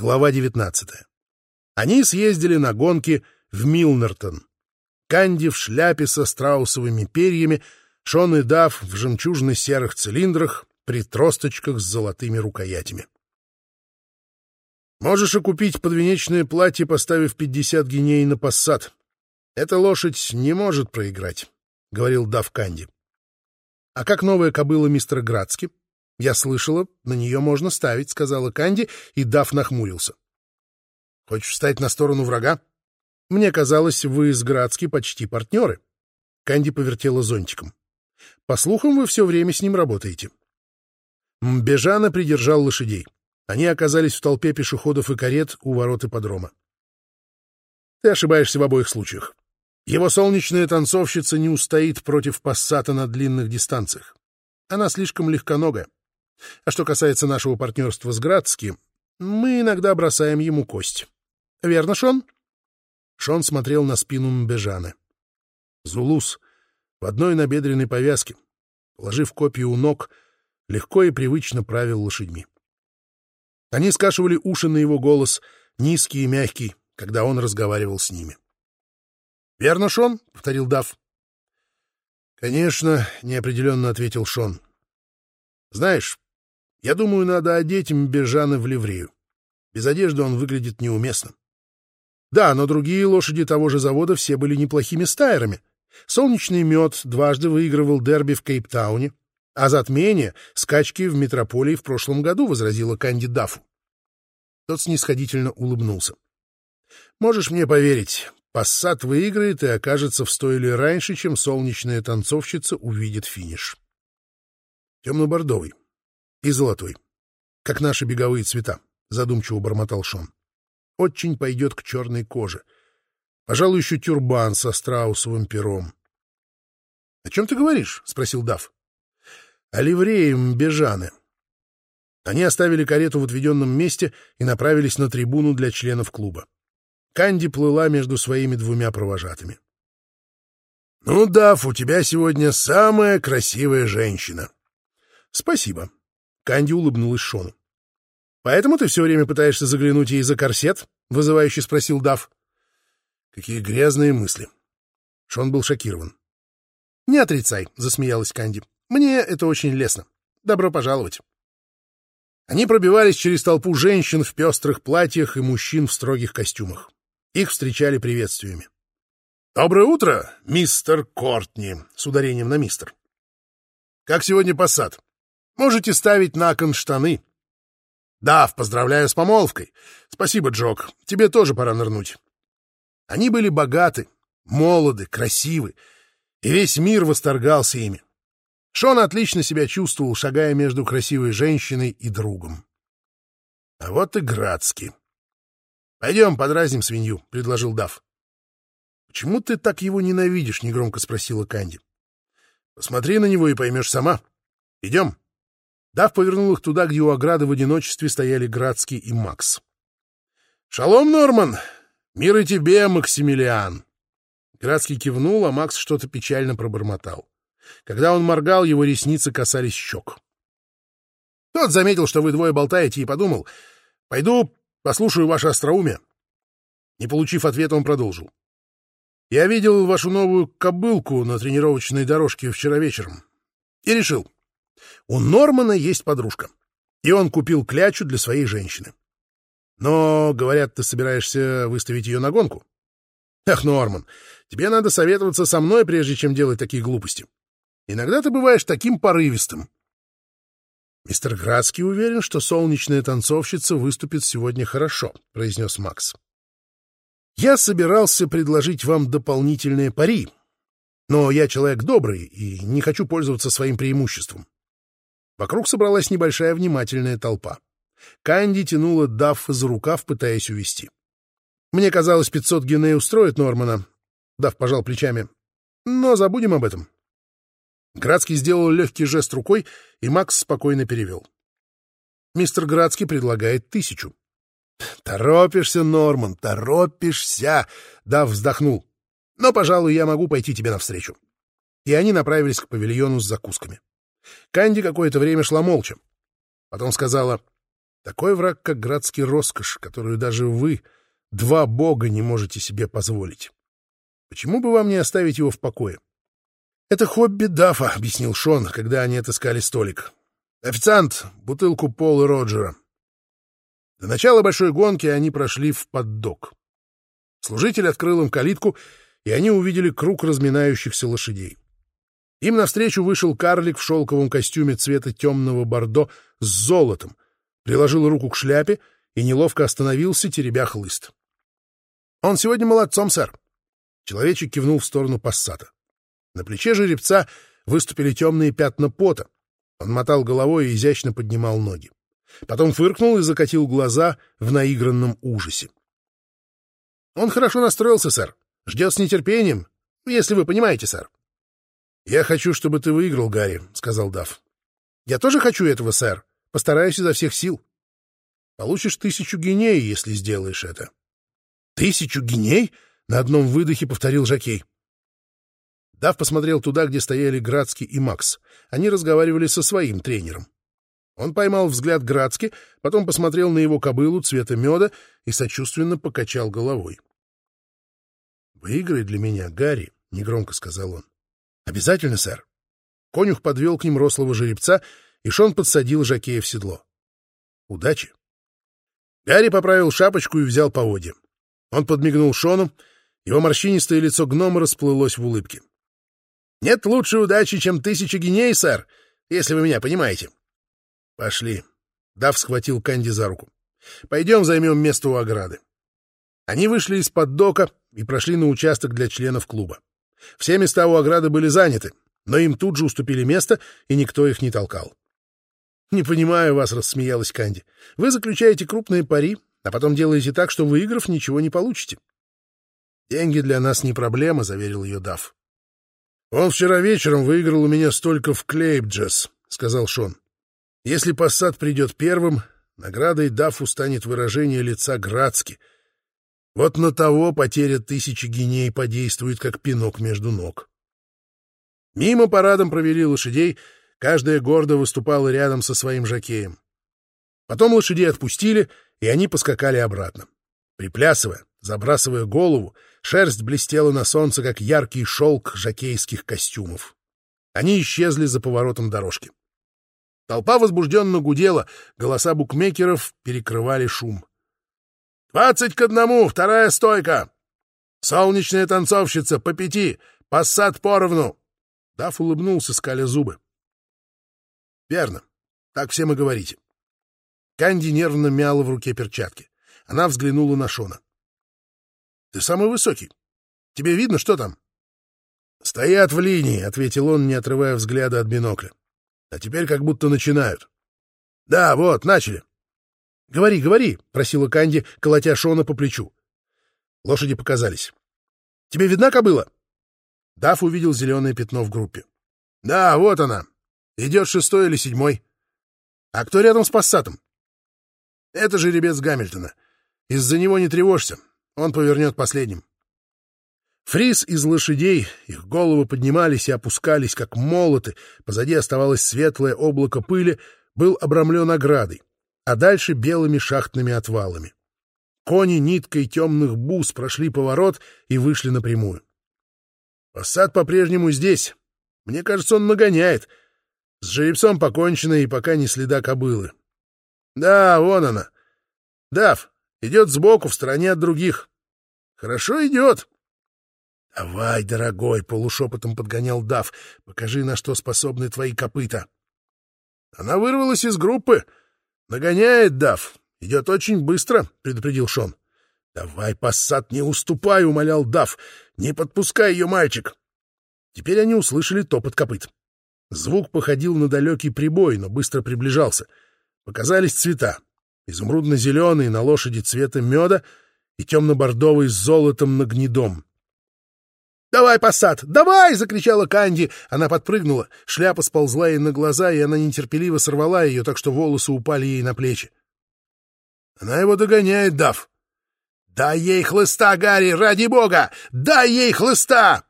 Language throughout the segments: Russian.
Глава 19. Они съездили на гонки в Милнертон. Канди в шляпе со страусовыми перьями, Шон и Дав в жемчужно-серых цилиндрах при тросточках с золотыми рукоятями. Можешь окупить подвенечное платье, поставив 50 гиней на пассат. Эта лошадь не может проиграть, — говорил Дав Канди. — А как новая кобыла мистера Градски? — Я слышала, на нее можно ставить, — сказала Канди, и Дав нахмурился. — Хочешь встать на сторону врага? Мне казалось, вы с Градски почти партнеры. Канди повертела зонтиком. По слухам, вы все время с ним работаете. Бежана придержал лошадей. Они оказались в толпе пешеходов и карет у ворот ипподрома. Ты ошибаешься в обоих случаях. Его солнечная танцовщица не устоит против пассата на длинных дистанциях. Она слишком легконогая. А что касается нашего партнерства с Градски, мы иногда бросаем ему кость. Верно, Шон? Шон смотрел на спину Мбежаны. Зулус в одной набедренной повязке, положив копию у ног, легко и привычно правил лошадьми. Они скашивали уши на его голос, низкий и мягкий, когда он разговаривал с ними. — Верно, Шон? — повторил Дав. — Конечно, — неопределенно ответил Шон. — Знаешь, я думаю, надо одеть Мбежана в ливрею. Без одежды он выглядит неуместно. Да, но другие лошади того же завода все были неплохими стайерами. Солнечный мед дважды выигрывал дерби в Кейптауне, а затмение — скачки в метрополии в прошлом году, — возразила Канди Даффу. Тот снисходительно улыбнулся. — Можешь мне поверить, Пассат выиграет и окажется в стойле раньше, чем солнечная танцовщица увидит финиш. Темно-бордовый и золотой, как наши беговые цвета, — задумчиво бормотал Шон. Очень пойдет к черной коже. Пожалуй, еще тюрбан со страусовым пером. — О чем ты говоришь? — спросил Дав о ливрее Мбежаны. Они оставили карету в отведенном месте и направились на трибуну для членов клуба. Канди плыла между своими двумя провожатыми. — Ну, Даф, у тебя сегодня самая красивая женщина. — Спасибо. Канди улыбнулась Шону. — Поэтому ты все время пытаешься заглянуть ей за корсет? — вызывающе спросил Даф. — Какие грязные мысли. Шон был шокирован. — Не отрицай, — засмеялась Канди. Мне это очень лестно. Добро пожаловать. Они пробивались через толпу женщин в пестрых платьях и мужчин в строгих костюмах. Их встречали приветствиями. «Доброе утро, мистер Кортни!» с ударением на мистер. «Как сегодня посад? Можете ставить на кон штаны». «Дав, поздравляю с помолвкой. Спасибо, Джок. Тебе тоже пора нырнуть». Они были богаты, молоды, красивы, и весь мир восторгался ими. Шон отлично себя чувствовал, шагая между красивой женщиной и другом. А вот и Градский. — Пойдем, подразним свинью, — предложил Дав. — Почему ты так его ненавидишь? — негромко спросила Канди. — Посмотри на него и поймешь сама. Идем. Дав повернул их туда, где у ограды в одиночестве стояли Градский и Макс. — Шалом, Норман! Мир и тебе, Максимилиан! Градский кивнул, а Макс что-то печально пробормотал. Когда он моргал, его ресницы касались щек. Тот заметил, что вы двое болтаете, и подумал, «Пойду послушаю ваше остроумие». Не получив ответа, он продолжил. «Я видел вашу новую кобылку на тренировочной дорожке вчера вечером и решил, у Нормана есть подружка, и он купил клячу для своей женщины. Но, говорят, ты собираешься выставить ее на гонку? Ах, Норман, тебе надо советоваться со мной, прежде чем делать такие глупости. Иногда ты бываешь таким порывистым. Мистер Градский уверен, что солнечная танцовщица выступит сегодня хорошо, произнес Макс. Я собирался предложить вам дополнительные пари, но я человек добрый и не хочу пользоваться своим преимуществом. Вокруг собралась небольшая внимательная толпа. Канди тянула Дафф за рукав, пытаясь увести. Мне казалось, 500 геней устроит Нормана. Дафф пожал плечами. Но забудем об этом. Градский сделал легкий жест рукой, и Макс спокойно перевел. Мистер Градский предлагает тысячу. «Торопишься, Норман, торопишься!» Дав вздохнул. «Но, пожалуй, я могу пойти тебе навстречу». И они направились к павильону с закусками. Канди какое-то время шла молча. Потом сказала, Такой враг, как градский роскошь, которую даже вы, два бога, не можете себе позволить. Почему бы вам не оставить его в покое? — Это хобби Дафа, — объяснил Шон, когда они отыскали столик. — Официант, бутылку Пола Роджера. До начала большой гонки они прошли в поддок. Служитель открыл им калитку, и они увидели круг разминающихся лошадей. Им навстречу вышел карлик в шелковом костюме цвета темного бордо с золотом, приложил руку к шляпе и неловко остановился, теребя хлыст. — Он сегодня молодцом, сэр. Человечек кивнул в сторону пассата. На плече жеребца выступили темные пятна пота. Он мотал головой и изящно поднимал ноги. Потом фыркнул и закатил глаза в наигранном ужасе. — Он хорошо настроился, сэр. Ждет с нетерпением, если вы понимаете, сэр. — Я хочу, чтобы ты выиграл, Гарри, — сказал Дафф. — Я тоже хочу этого, сэр. Постараюсь изо всех сил. Получишь тысячу геней, если сделаешь это. — Тысячу геней? — на одном выдохе повторил Жакей. Дав посмотрел туда, где стояли Градский и Макс. Они разговаривали со своим тренером. Он поймал взгляд Градски, потом посмотрел на его кобылу цвета меда и сочувственно покачал головой. «Выиграй для меня, Гарри», — негромко сказал он. «Обязательно, сэр». Конюх подвел к ним рослого жеребца, и Шон подсадил Жакея в седло. «Удачи». Гарри поправил шапочку и взял поводья. Он подмигнул Шону, его морщинистое лицо гнома расплылось в улыбке. Нет лучшей удачи, чем тысяча геней, сэр, если вы меня понимаете. Пошли. Дав схватил Канди за руку. Пойдем займем место у ограды. Они вышли из-под дока и прошли на участок для членов клуба. Все места у ограды были заняты, но им тут же уступили место, и никто их не толкал. «Не понимаю вас», — рассмеялась Канди. «Вы заключаете крупные пари, а потом делаете так, что, выиграв, ничего не получите». «Деньги для нас не проблема», — заверил ее Дав. «Он вчера вечером выиграл у меня столько в Клейбджес», — сказал Шон. «Если Пассат придет первым, наградой Дафу станет выражение лица Градски. Вот на того потеря тысячи геней подействует, как пинок между ног». Мимо парадом провели лошадей, каждая гордо выступала рядом со своим жакеем. Потом лошадей отпустили, и они поскакали обратно. Приплясывая, забрасывая голову, Шерсть блестела на солнце, как яркий шелк жакейских костюмов. Они исчезли за поворотом дорожки. Толпа возбужденно гудела, голоса букмекеров перекрывали шум. «Двадцать к одному! Вторая стойка! Солнечная танцовщица по пяти! Пассат поровну!» Даф улыбнулся, скаля зубы. «Верно. Так всем и говорите». Канди нервно мяла в руке перчатки. Она взглянула на Шона. Ты самый высокий. Тебе видно, что там? — Стоят в линии, — ответил он, не отрывая взгляда от бинокля. — А теперь как будто начинают. — Да, вот, начали. — Говори, говори, — просила Канди, колотя Шона по плечу. Лошади показались. — Тебе видна кобыла? Даф увидел зеленое пятно в группе. — Да, вот она. Идет шестой или седьмой. — А кто рядом с пассатом? — Это жеребец Гамильтона. Из-за него не тревожься. Он повернет последним. Фриз из лошадей, их головы поднимались и опускались, как молоты, позади оставалось светлое облако пыли, был обрамлен оградой, а дальше белыми шахтными отвалами. Кони ниткой темных бус прошли поворот и вышли напрямую. Посад по-прежнему здесь. Мне кажется, он нагоняет. С жеребцом покончено, и пока не следа кобылы. Да, вон она. Дав, идет сбоку, в стороне от других. Хорошо идет. — Давай, дорогой, — полушепотом подгонял Дав, — покажи, на что способны твои копыта. Она вырвалась из группы. Нагоняет Дав. Идет очень быстро, — предупредил Шон. — Давай, пассат, не уступай, — умолял Дав. Не подпускай ее, мальчик. Теперь они услышали топот копыт. Звук походил на далекий прибой, но быстро приближался. Показались цвета. Изумрудно-зеленый на лошади цвета меда — и темно-бордовый с золотом на гнедом. «Давай, посад, давай!» — закричала Канди. Она подпрыгнула, шляпа сползла ей на глаза, и она нетерпеливо сорвала ее, так что волосы упали ей на плечи. Она его догоняет, Дав. «Дай ей хлыста, Гарри, ради бога! Дай ей хлыста!»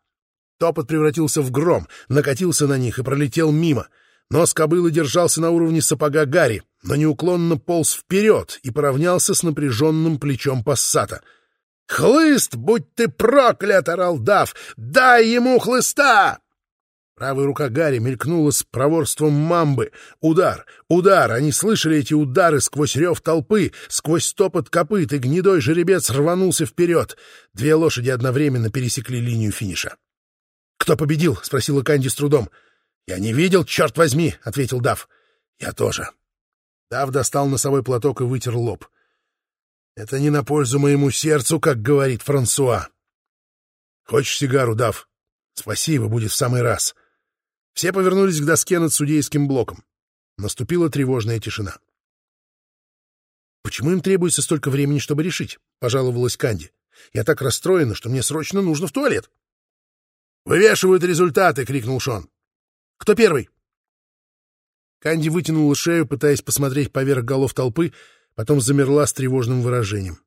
Топот превратился в гром, накатился на них и пролетел мимо. Нос кобылы держался на уровне сапога Гарри, но неуклонно полз вперед и поравнялся с напряженным плечом пассата. «Хлыст, будь ты проклят!» — орал Дав. «Дай ему хлыста!» Правая рука Гарри мелькнула с проворством мамбы. Удар! Удар! Они слышали эти удары сквозь рев толпы, сквозь стопот копыт, и гнедой жеребец рванулся вперед. Две лошади одновременно пересекли линию финиша. «Кто победил?» — спросила Канди с трудом. «Я не видел, черт возьми!» — ответил Дав. «Я тоже». Дав достал носовой платок и вытер лоб. «Это не на пользу моему сердцу, как говорит Франсуа». «Хочешь сигару, Дав?» «Спасибо, будет в самый раз». Все повернулись к доске над судейским блоком. Наступила тревожная тишина. «Почему им требуется столько времени, чтобы решить?» — пожаловалась Канди. «Я так расстроена, что мне срочно нужно в туалет». «Вывешивают результаты!» — крикнул Шон. «Кто первый?» Канди вытянула шею, пытаясь посмотреть поверх голов толпы, потом замерла с тревожным выражением.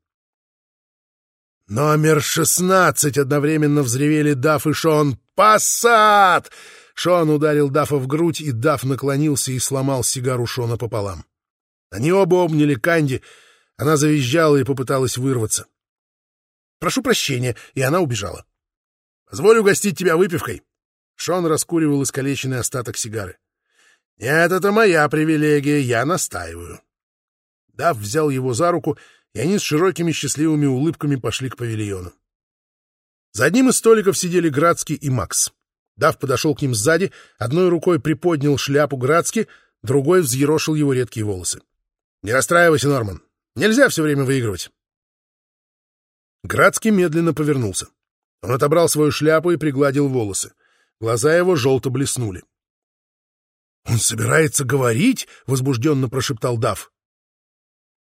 «Номер шестнадцать!» — одновременно взревели Даф и Шон. «Пассат!» Шон ударил Дафа в грудь, и Даф наклонился и сломал сигару Шона пополам. Они оба обняли Канди. Она завизжала и попыталась вырваться. «Прошу прощения», и она убежала. «Позволь угостить тебя выпивкой». Шон раскуривал искалеченный остаток сигары. «Нет, это моя привилегия, я настаиваю». Дав взял его за руку, и они с широкими счастливыми улыбками пошли к павильону. За одним из столиков сидели Градский и Макс. Дав подошел к ним сзади, одной рукой приподнял шляпу Градски, другой взъерошил его редкие волосы. — Не расстраивайся, Норман. Нельзя все время выигрывать. Градский медленно повернулся. Он отобрал свою шляпу и пригладил волосы. Глаза его желто блеснули. — Он собирается говорить? — возбужденно прошептал Дав. —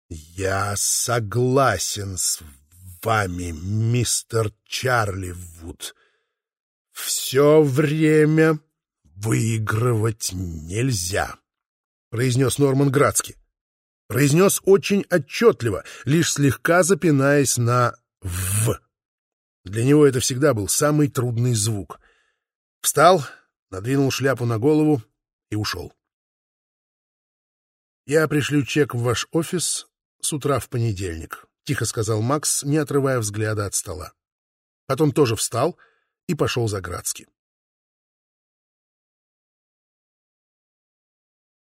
Я согласен с вами, мистер Чарли Вуд, «Все время выигрывать нельзя», — произнес Норман Градский. Произнес очень отчетливо, лишь слегка запинаясь на «в». Для него это всегда был самый трудный звук. Встал, надвинул шляпу на голову и ушел. «Я пришлю чек в ваш офис с утра в понедельник», — тихо сказал Макс, не отрывая взгляда от стола. Потом тоже встал — и пошел за Градски.